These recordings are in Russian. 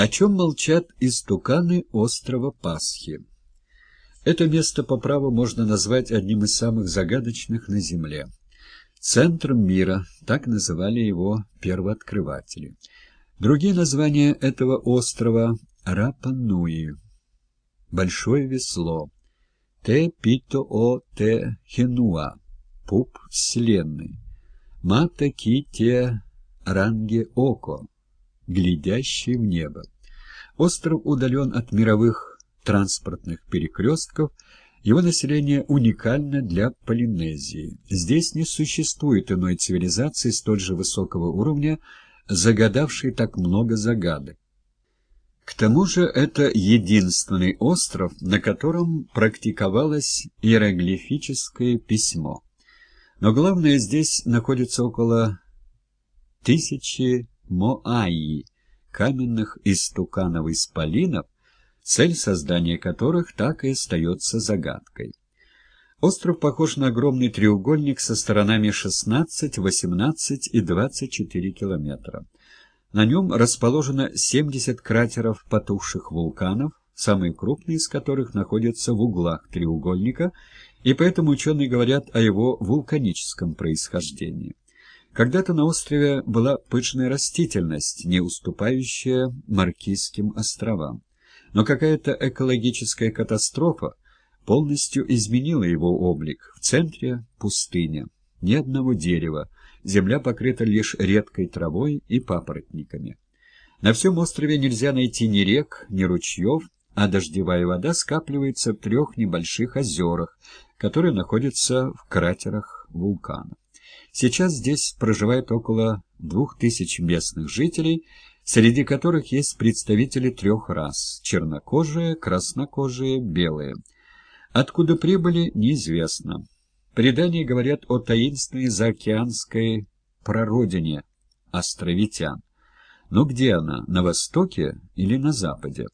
О чем молчат истуканы острова Пасхи? Это место по праву можно назвать одним из самых загадочных на Земле. Центром мира, так называли его первооткрыватели. Другие названия этого острова – Рапануи, Большое весло, Те-Пито-О-Те-Хенуа, Пуп Вселенной, Мата-Ки-Те-Ранге-Око, глядящий в небо. Остров удален от мировых транспортных перекрестков, его население уникально для Полинезии. Здесь не существует иной цивилизации столь же высокого уровня, загадавшей так много загадок. К тому же это единственный остров, на котором практиковалось иероглифическое письмо. Но главное, здесь находится около тысячи Моаи, каменных истуканов-исполинов, цель создания которых так и остается загадкой. Остров похож на огромный треугольник со сторонами 16, 18 и 24 километра. На нем расположено 70 кратеров потухших вулканов, самые крупные из которых находятся в углах треугольника, и поэтому ученые говорят о его вулканическом происхождении. Когда-то на острове была пышная растительность, не уступающая Маркизским островам. Но какая-то экологическая катастрофа полностью изменила его облик. В центре пустыня, ни одного дерева, земля покрыта лишь редкой травой и папоротниками. На всем острове нельзя найти ни рек, ни ручьев, а дождевая вода скапливается в трех небольших озерах, которые находятся в кратерах вулкана. Сейчас здесь проживает около двух тысяч местных жителей, среди которых есть представители трех рас – чернокожие, краснокожие, белые. Откуда прибыли, неизвестно. Предания говорят о таинственной заокеанской прародине островитян. Но где она, на востоке или на западе?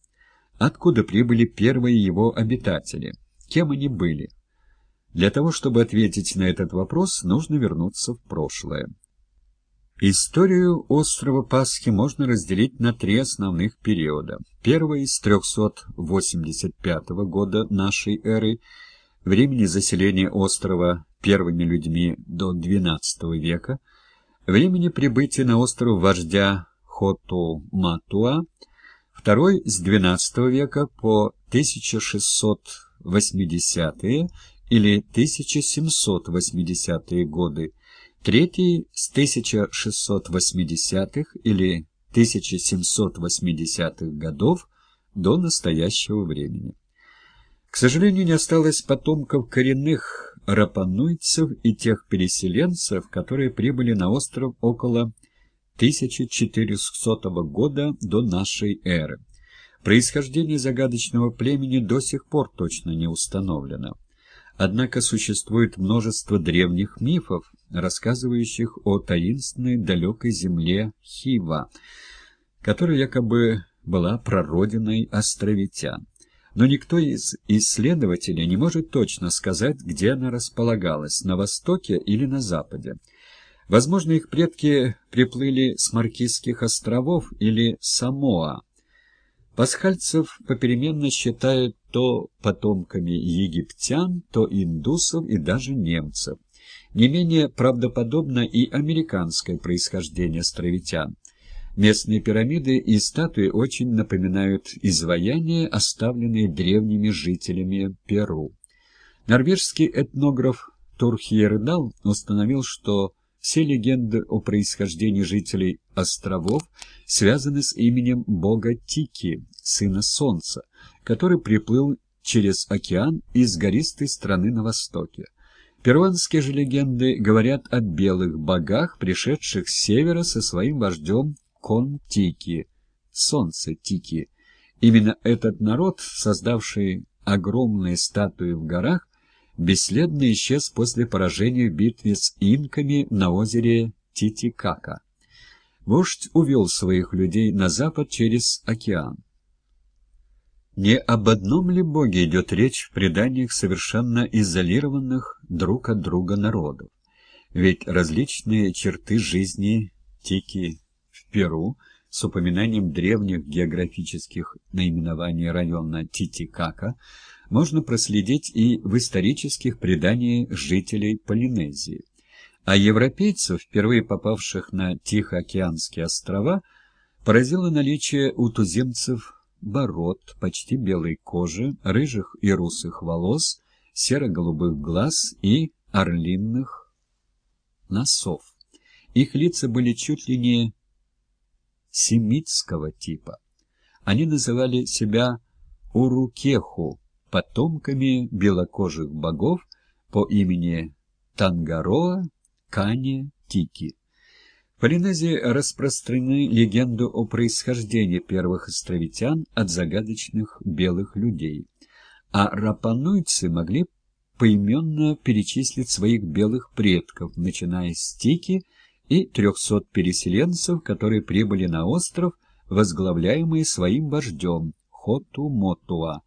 Откуда прибыли первые его обитатели? Кем они были? Для того, чтобы ответить на этот вопрос, нужно вернуться в прошлое. Историю острова Пасхи можно разделить на три основных периода. Первый с 385 года нашей эры, времени заселения острова первыми людьми до XII века, времени прибытия на остров вождя Хоту-Матуа, второй с XII века по 1680-е или 1780-е годы, третий с 1680-х или 1780-х годов до настоящего времени. К сожалению, не осталось потомков коренных рапануйцев и тех переселенцев, которые прибыли на остров около 1400 года до нашей эры. Происхождение загадочного племени до сих пор точно не установлено. Однако существует множество древних мифов, рассказывающих о таинственной далекой земле Хива, которая якобы была прародиной островитян. Но никто из исследователей не может точно сказать, где она располагалась, на востоке или на западе. Возможно, их предки приплыли с Маркизских островов или Самоа, Пасхальцев попеременно считают то потомками египтян, то индусов и даже немцев. Не менее правдоподобно и американское происхождение островитян. Местные пирамиды и статуи очень напоминают изваяния, оставленные древними жителями Перу. Норвежский этнограф Турхьердал установил, что все легенды о происхождении жителей островов связаны с именем бога Тики, сына Солнца, который приплыл через океан из гористой страны на востоке. Перуанские же легенды говорят о белых богах, пришедших с севера со своим вождем Кон-Тики, Солнце Тики. Именно этот народ, создавший огромные статуи в горах, бесследно исчез после поражения в битве с инками на озере Титикака. Вождь увел своих людей на запад через океан. Не об одном ли боге идет речь в преданиях совершенно изолированных друг от друга народов? Ведь различные черты жизни Тики в Перу с упоминанием древних географических наименований района Титикака можно проследить и в исторических преданиях жителей Полинезии. А европейцев, впервые попавших на Тихоокеанские острова, поразило наличие у туземцев бород, почти белой кожи, рыжих и русых волос, серо-голубых глаз и орлинных носов. Их лица были чуть ли не семитского типа. Они называли себя Урукеху, потомками белокожих богов по имени Тангароа, Кане, Тики. В Полинезии распространены легенду о происхождении первых островитян от загадочных белых людей, а рапануйцы могли поименно перечислить своих белых предков, начиная с Тики и 300 переселенцев, которые прибыли на остров, возглавляемые своим вождем Хоту-Мотуа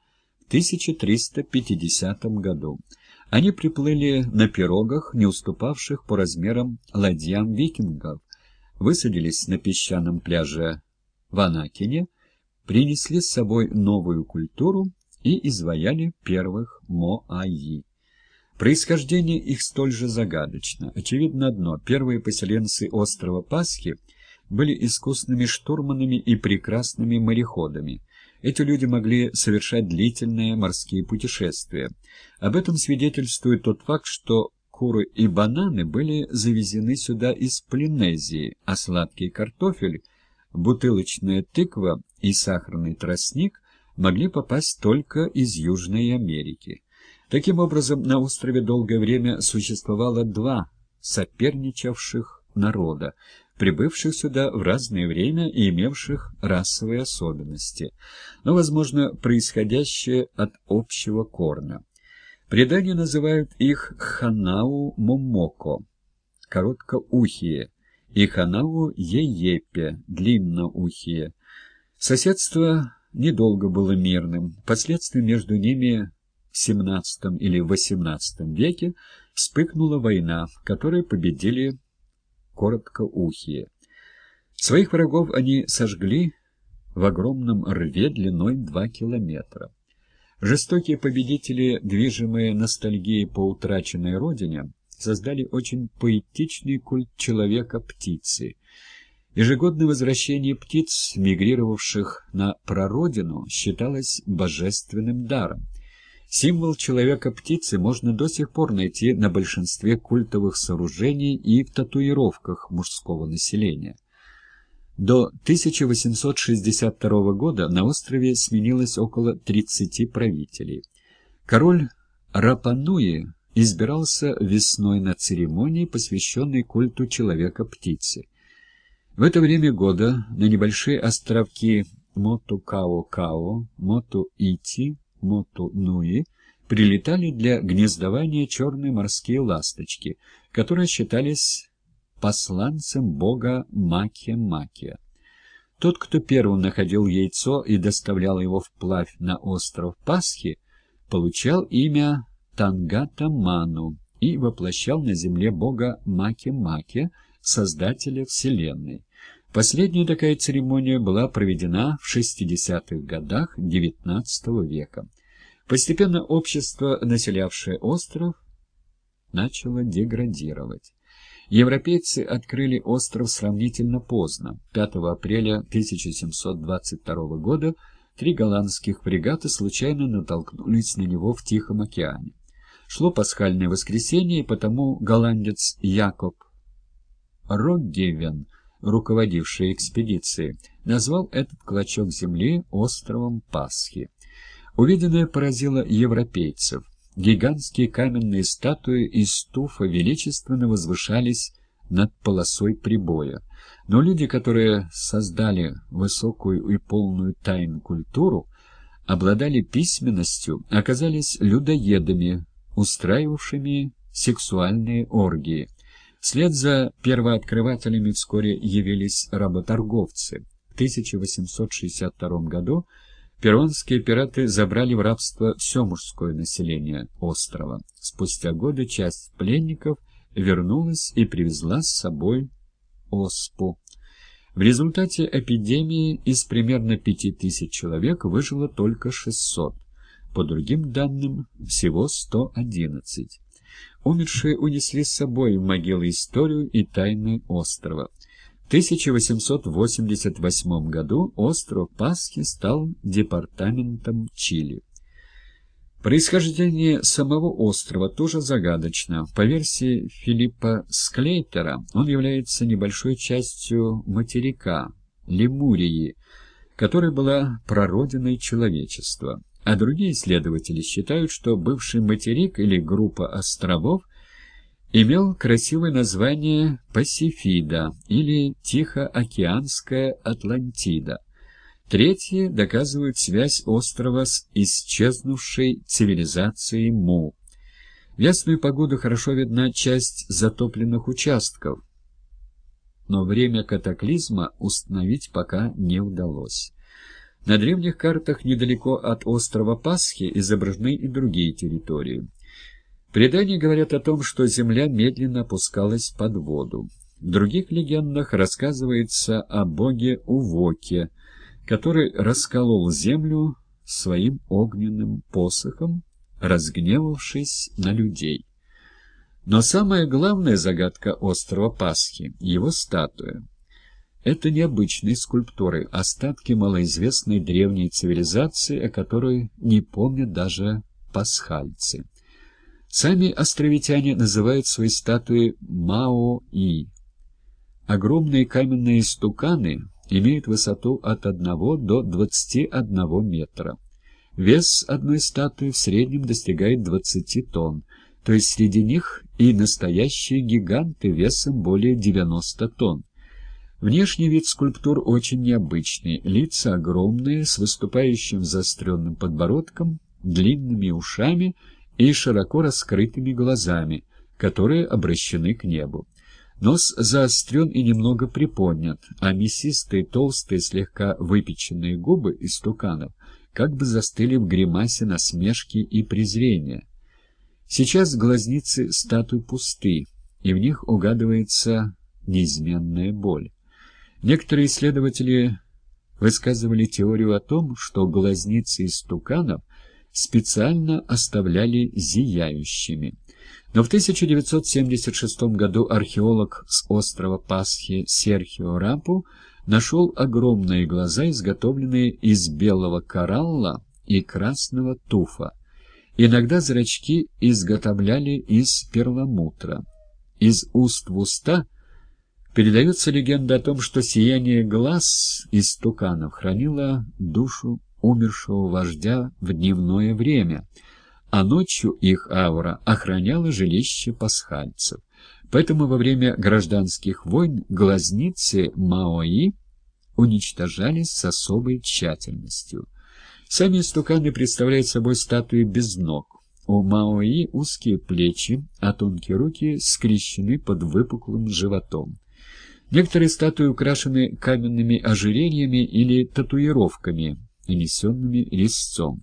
1350 году. Они приплыли на пирогах, не уступавших по размерам ладьям викингов, высадились на песчаном пляже в Анакине, принесли с собой новую культуру и изваяли первых Моаи. Происхождение их столь же загадочно. Очевидно одно – первые поселенцы острова Пасхи были искусными штурманами и прекрасными мореходами. Эти люди могли совершать длительные морские путешествия. Об этом свидетельствует тот факт, что куры и бананы были завезены сюда из Полинезии, а сладкий картофель, бутылочная тыква и сахарный тростник могли попасть только из Южной Америки. Таким образом, на острове долгое время существовало два соперничавших народа, прибывших сюда в разное время и имевших расовые особенности, но, возможно, происходящие от общего корня. Предания называют их Ханау-Момоко, короткоухие, и Ханау-Еепе, длинноухие. Соседство недолго было мирным, впоследствии между ними в XVII или XVIII веке вспыхнула война, в которой победили короткоухие. Своих врагов они сожгли в огромном рве длиной два километра. Жестокие победители, движимые ностальгией по утраченной родине, создали очень поэтичный культ человека-птицы. Ежегодное возвращение птиц, мигрировавших на прародину, считалось божественным даром. Символ человека-птицы можно до сих пор найти на большинстве культовых сооружений и в татуировках мужского населения. До 1862 года на острове сменилось около 30 правителей. Король Рапануи избирался весной на церемонии, посвященной культу человека-птицы. В это время года на небольшие островки Моту-Као-Као, Моту-Ити, Моту-Нуи прилетали для гнездования черные морские ласточки, которые считались посланцем бога Макия-Макия. Тот, кто первым находил яйцо и доставлял его вплавь на остров Пасхи, получал имя Тангата-Ману и воплощал на земле бога Маки-Маки, создателя Вселенной. Последняя такая церемония была проведена в 60-х годах XIX века. Постепенно общество, населявшее остров, начало деградировать. Европейцы открыли остров сравнительно поздно. 5 апреля 1722 года три голландских фрегата случайно натолкнулись на него в Тихом океане. Шло пасхальное воскресенье, и потому голландец Якоб Роггевен – руководивший экспедицией, назвал этот клочок земли островом Пасхи. Увиденное поразило европейцев. Гигантские каменные статуи из туфа величественно возвышались над полосой прибоя. Но люди, которые создали высокую и полную тайну культуру, обладали письменностью, оказались людоедами, устраивавшими сексуальные оргии. Вслед за первооткрывателями вскоре явились работорговцы. В 1862 году перуанские пираты забрали в рабство все мужское население острова. Спустя годы часть пленников вернулась и привезла с собой оспу. В результате эпидемии из примерно 5000 человек выжило только 600, по другим данным всего 111. Умершие унесли с собой в могилы историю и тайны острова. В 1888 году остров Пасхи стал департаментом Чили. Происхождение самого острова тоже загадочно. По версии Филиппа Склейтера, он является небольшой частью материка, Лемурии, которая была прародиной человечества. А другие исследователи считают, что бывший материк или группа островов имел красивое название Пасифида или Тихоокеанская Атлантида. Третьи доказывают связь острова с исчезнувшей цивилизацией Му. В ясную погоду хорошо видна часть затопленных участков, но время катаклизма установить пока не удалось. На древних картах недалеко от острова Пасхи изображены и другие территории. Предания говорят о том, что земля медленно опускалась под воду. В других легендах рассказывается о боге Увоке, который расколол землю своим огненным посохом, разгневавшись на людей. Но самая главная загадка острова Пасхи — его статуя. Это необычные скульптуры, остатки малоизвестной древней цивилизации, о которой не помнят даже пасхальцы. Сами островитяне называют свои статуи Мао-И. Огромные каменные стуканы — имеет высоту от 1 до 21 метра. Вес одной статуи в среднем достигает 20 тонн, то есть среди них и настоящие гиганты весом более 90 тонн. Внешний вид скульптур очень необычный, лица огромные, с выступающим заостренным подбородком, длинными ушами и широко раскрытыми глазами, которые обращены к небу. Нос заострен и немного приподнят, а мясистые, толстые, слегка выпеченные губы из туканов как бы застыли в гримасе насмешки и презрения. Сейчас глазницы статуй пусты, и в них угадывается неизменная боль. Некоторые исследователи высказывали теорию о том, что глазницы из туканов специально оставляли зияющими. Но в 1976 году археолог с острова Пасхи Серхио Рапу нашел огромные глаза, изготовленные из белого коралла и красного туфа. Иногда зрачки изготовляли из перламутра. Из уст в уста передается легенда о том, что сияние глаз из туканов хранило душу умершего вождя в дневное время — а ночью их аура охраняла жилище пасхальцев. Поэтому во время гражданских войн глазницы Маои уничтожались с особой тщательностью. Сами истуканы представляют собой статуи без ног. У Маои узкие плечи, а тонкие руки скрещены под выпуклым животом. Некоторые статуи украшены каменными ожерельями или татуировками, нанесенными резцом.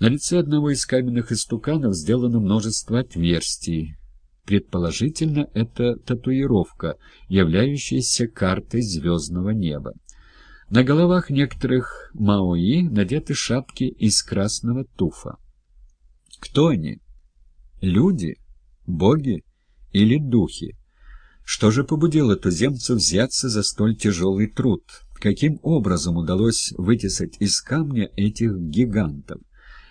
На лице одного из каменных истуканов сделано множество отверстий. Предположительно, это татуировка, являющаяся картой звездного неба. На головах некоторых маои надеты шапки из красного туфа. Кто они? Люди? Боги? Или духи? Что же побудило туземцев взяться за столь тяжелый труд? Каким образом удалось вытесать из камня этих гигантов?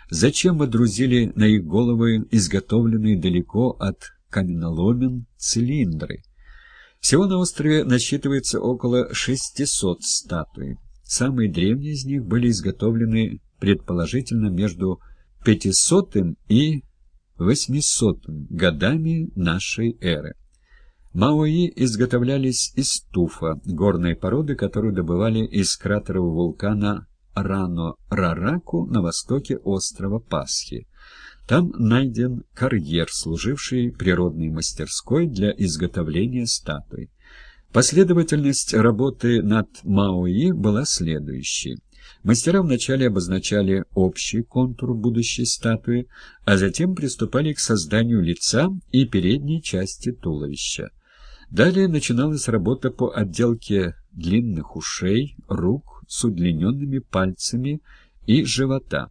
Зачем водрузили на их головы изготовленные далеко от каменоломен цилиндры? Всего на острове насчитывается около 600 статуй. Самые древние из них были изготовлены предположительно между 500 и 800 годами нашей эры. Маои изготовлялись из туфа, горной породы, которую добывали из кратеров вулкана Рано-Рараку на востоке острова Пасхи. Там найден карьер, служивший природной мастерской для изготовления статуй. Последовательность работы над Мауи была следующей. Мастера вначале обозначали общий контур будущей статуи, а затем приступали к созданию лица и передней части туловища. Далее начиналась работа по отделке длинных ушей, рук с удлиненными пальцами и живота.